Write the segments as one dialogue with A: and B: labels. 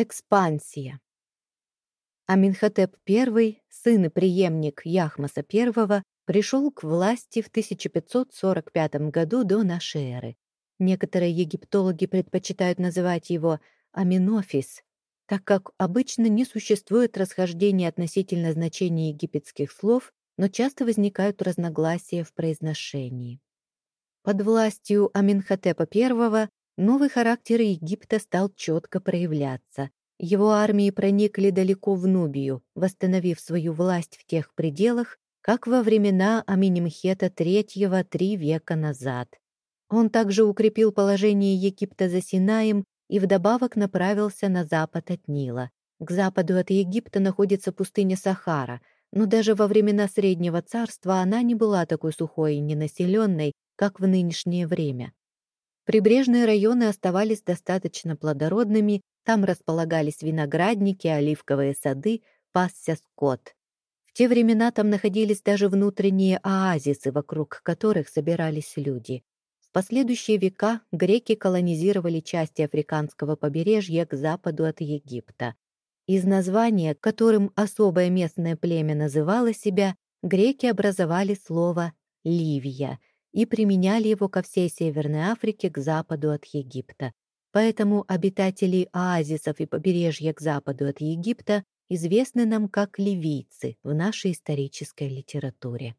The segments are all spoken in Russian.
A: Экспансия. Аминхотеп I, сын и преемник Яхмаса I, пришел к власти в 1545 году до нашей эры. Некоторые египтологи предпочитают называть его Аминофис, так как обычно не существует расхождения относительно значения египетских слов, но часто возникают разногласия в произношении. Под властью Аминхотепа I новый характер Египта стал четко проявляться. Его армии проникли далеко в Нубию, восстановив свою власть в тех пределах, как во времена Аминемхета III три века назад. Он также укрепил положение Египта за Синаем и вдобавок направился на запад от Нила. К западу от Египта находится пустыня Сахара, но даже во времена Среднего Царства она не была такой сухой и ненаселенной, как в нынешнее время. Прибрежные районы оставались достаточно плодородными, там располагались виноградники, оливковые сады, пасся скот. В те времена там находились даже внутренние оазисы, вокруг которых собирались люди. В последующие века греки колонизировали части африканского побережья к западу от Египта. Из названия, которым особое местное племя называло себя, греки образовали слово «Ливия», и применяли его ко всей Северной Африке к западу от Египта. Поэтому обитатели оазисов и побережья к западу от Египта известны нам как ливийцы в нашей исторической литературе.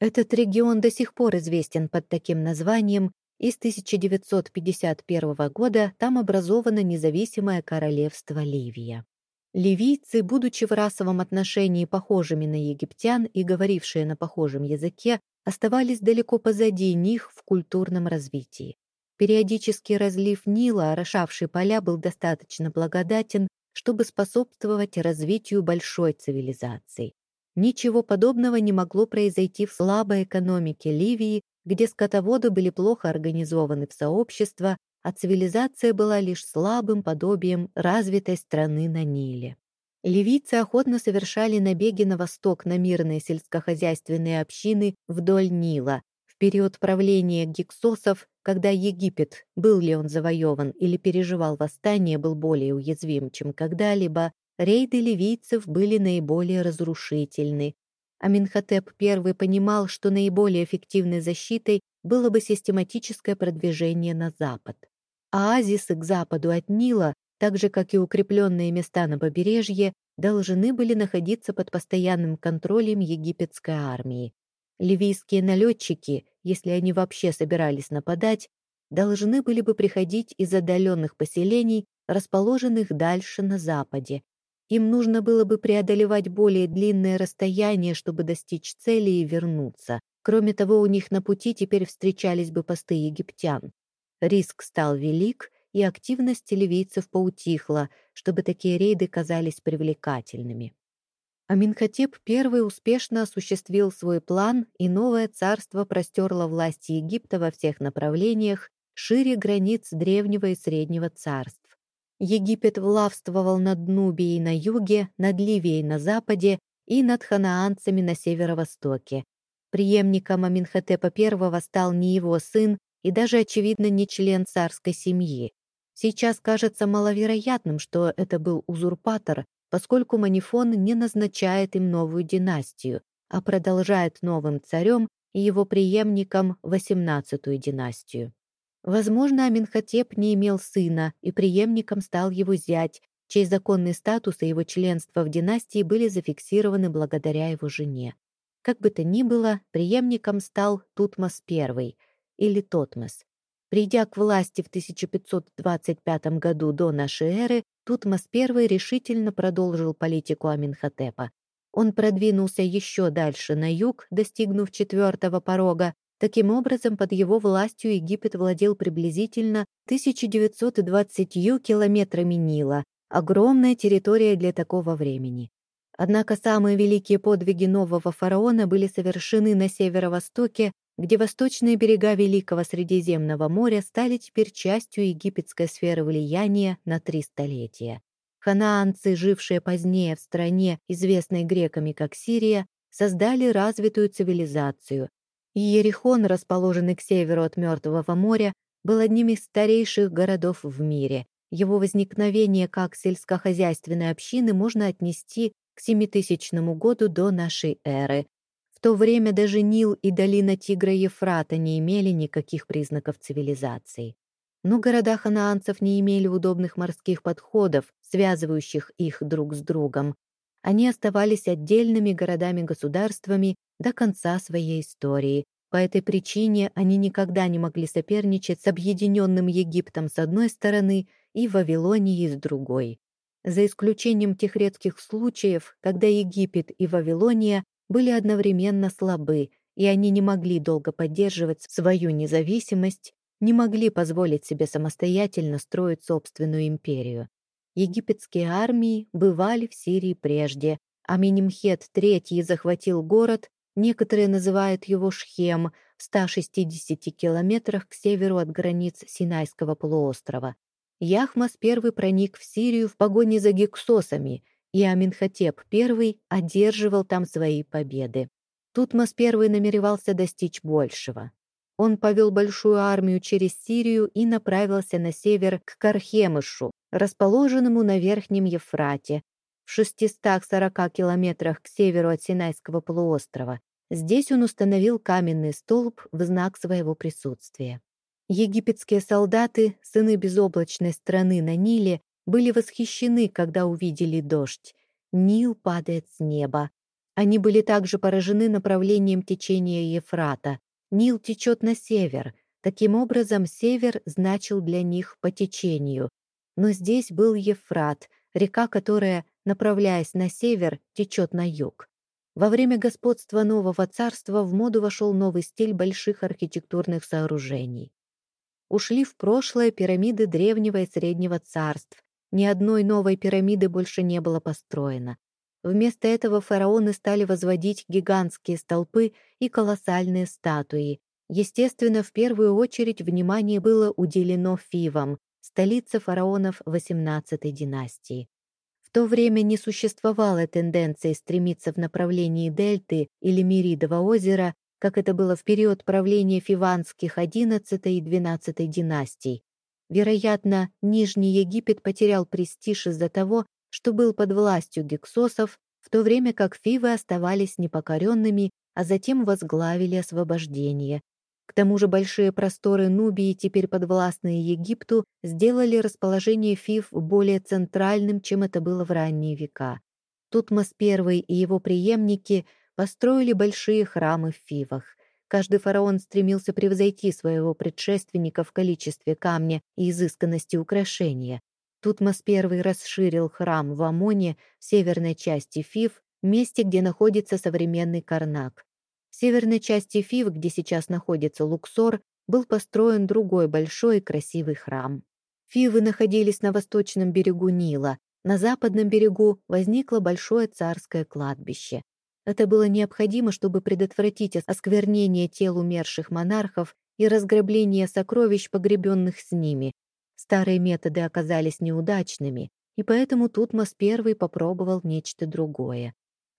A: Этот регион до сих пор известен под таким названием, и с 1951 года там образовано независимое королевство Ливия. Ливийцы, будучи в расовом отношении похожими на египтян и говорившие на похожем языке, оставались далеко позади них в культурном развитии. Периодический разлив Нила, орошавший поля, был достаточно благодатен, чтобы способствовать развитию большой цивилизации. Ничего подобного не могло произойти в слабой экономике Ливии, где скотоводы были плохо организованы в сообщества, а цивилизация была лишь слабым подобием развитой страны на Ниле. Ливийцы охотно совершали набеги на восток на мирные сельскохозяйственные общины вдоль Нила. В период правления гиксосов, когда Египет, был ли он завоеван или переживал восстание, был более уязвим, чем когда-либо, рейды ливийцев были наиболее разрушительны. Аминхотеп I понимал, что наиболее эффективной защитой было бы систематическое продвижение на запад. Оазисы к западу от Нила так же, как и укрепленные места на побережье, должны были находиться под постоянным контролем египетской армии. Ливийские налетчики, если они вообще собирались нападать, должны были бы приходить из отдаленных поселений, расположенных дальше на западе. Им нужно было бы преодолевать более длинное расстояние, чтобы достичь цели и вернуться. Кроме того, у них на пути теперь встречались бы посты египтян. Риск стал велик, и активность ливийцев поутихла, чтобы такие рейды казались привлекательными. Аминхотеп I успешно осуществил свой план, и новое царство простерло власти Египта во всех направлениях, шире границ древнего и среднего царств. Египет влавствовал над Нубией на юге, над Ливией на западе и над ханаанцами на северо-востоке. Преемником Аминхотепа I стал не его сын и даже, очевидно, не член царской семьи. Сейчас кажется маловероятным, что это был узурпатор, поскольку Манифон не назначает им новую династию, а продолжает новым царем и его преемником XVIII династию. Возможно, Аминхотеп не имел сына, и преемником стал его зять, чей законный статус и его членство в династии были зафиксированы благодаря его жене. Как бы то ни было, преемником стал Тутмос I или Тотмос. Придя к власти в 1525 году до нашей эры, Тутмос I решительно продолжил политику Аминхотепа. Он продвинулся еще дальше на юг, достигнув четвертого порога. Таким образом, под его властью Египет владел приблизительно 1920 километрами Нила, огромная территория для такого времени. Однако самые великие подвиги нового фараона были совершены на северо-востоке, где восточные берега Великого Средиземного моря стали теперь частью египетской сферы влияния на три столетия. Ханаанцы, жившие позднее в стране, известной греками как Сирия, создали развитую цивилизацию. Иерихон, расположенный к северу от Мертвого моря, был одним из старейших городов в мире, Его возникновение как сельскохозяйственной общины можно отнести к 7000 году до нашей эры. То время даже Нил и долина Тигра-Ефрата не имели никаких признаков цивилизации. Но города ханаанцев не имели удобных морских подходов, связывающих их друг с другом. Они оставались отдельными городами-государствами до конца своей истории. По этой причине они никогда не могли соперничать с объединенным Египтом с одной стороны и Вавилонией с другой за исключением тех редких случаев, когда Египет и Вавилония были одновременно слабы, и они не могли долго поддерживать свою независимость, не могли позволить себе самостоятельно строить собственную империю. Египетские армии бывали в Сирии прежде, а III захватил город, некоторые называют его Шхем, в 160 километрах к северу от границ Синайского полуострова. Яхмас I проник в Сирию в погоне за гексосами, и Аминхотеп I одерживал там свои победы. Тутмос I намеревался достичь большего. Он повел большую армию через Сирию и направился на север к Кархемышу, расположенному на Верхнем Ефрате, в 640 километрах к северу от Синайского полуострова. Здесь он установил каменный столб в знак своего присутствия. Египетские солдаты, сыны безоблачной страны на Ниле, были восхищены, когда увидели дождь. Нил падает с неба. Они были также поражены направлением течения Ефрата. Нил течет на север. Таким образом, север значил для них по течению. Но здесь был Ефрат, река, которая, направляясь на север, течет на юг. Во время господства нового царства в моду вошел новый стиль больших архитектурных сооружений ушли в прошлое пирамиды древнего и среднего царств. Ни одной новой пирамиды больше не было построено. Вместо этого фараоны стали возводить гигантские столпы и колоссальные статуи. Естественно, в первую очередь внимание было уделено Фивам, столице фараонов XVIII династии. В то время не существовало тенденции стремиться в направлении дельты или Меридова озера как это было в период правления фиванских XI и XII династий. Вероятно, Нижний Египет потерял престиж из-за того, что был под властью гексосов, в то время как фивы оставались непокоренными, а затем возглавили освобождение. К тому же большие просторы Нубии, теперь подвластные Египту, сделали расположение фив более центральным, чем это было в ранние века. Тутмос I и его преемники – построили большие храмы в Фивах. Каждый фараон стремился превзойти своего предшественника в количестве камня и изысканности украшения. Тутмос I расширил храм в Амоне, в северной части Фив, месте, где находится современный Карнак. В северной части Фив, где сейчас находится Луксор, был построен другой большой красивый храм. Фивы находились на восточном берегу Нила. На западном берегу возникло большое царское кладбище. Это было необходимо, чтобы предотвратить осквернение тел умерших монархов и разграбление сокровищ, погребенных с ними. Старые методы оказались неудачными, и поэтому Тутмос I попробовал нечто другое.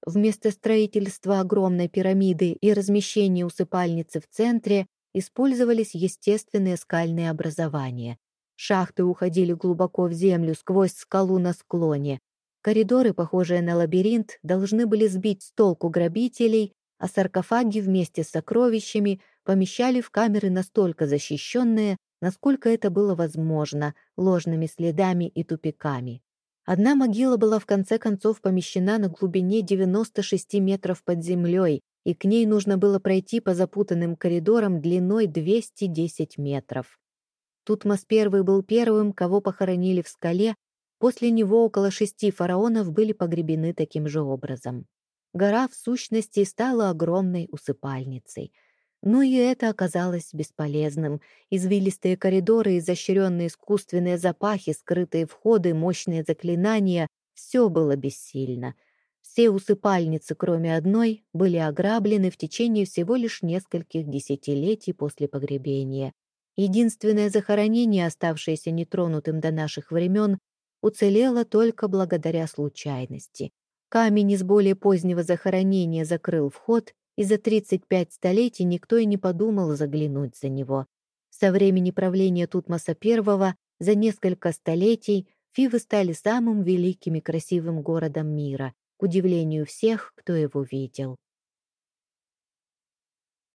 A: Вместо строительства огромной пирамиды и размещения усыпальницы в центре использовались естественные скальные образования. Шахты уходили глубоко в землю сквозь скалу на склоне, Коридоры, похожие на лабиринт, должны были сбить с толку грабителей, а саркофаги вместе с сокровищами помещали в камеры настолько защищенные, насколько это было возможно, ложными следами и тупиками. Одна могила была в конце концов помещена на глубине 96 метров под землей, и к ней нужно было пройти по запутанным коридорам длиной 210 метров. Тутмос I был первым, кого похоронили в скале, После него около шести фараонов были погребены таким же образом. Гора, в сущности, стала огромной усыпальницей. Но и это оказалось бесполезным. Извилистые коридоры, изощренные искусственные запахи, скрытые входы, мощные заклинания — все было бессильно. Все усыпальницы, кроме одной, были ограблены в течение всего лишь нескольких десятилетий после погребения. Единственное захоронение, оставшееся нетронутым до наших времен, уцелела только благодаря случайности. Камень из более позднего захоронения закрыл вход, и за 35 столетий никто и не подумал заглянуть за него. Со времени правления Тутмоса I За несколько столетий Фивы стали самым великим и красивым городом мира, к удивлению всех, кто его видел.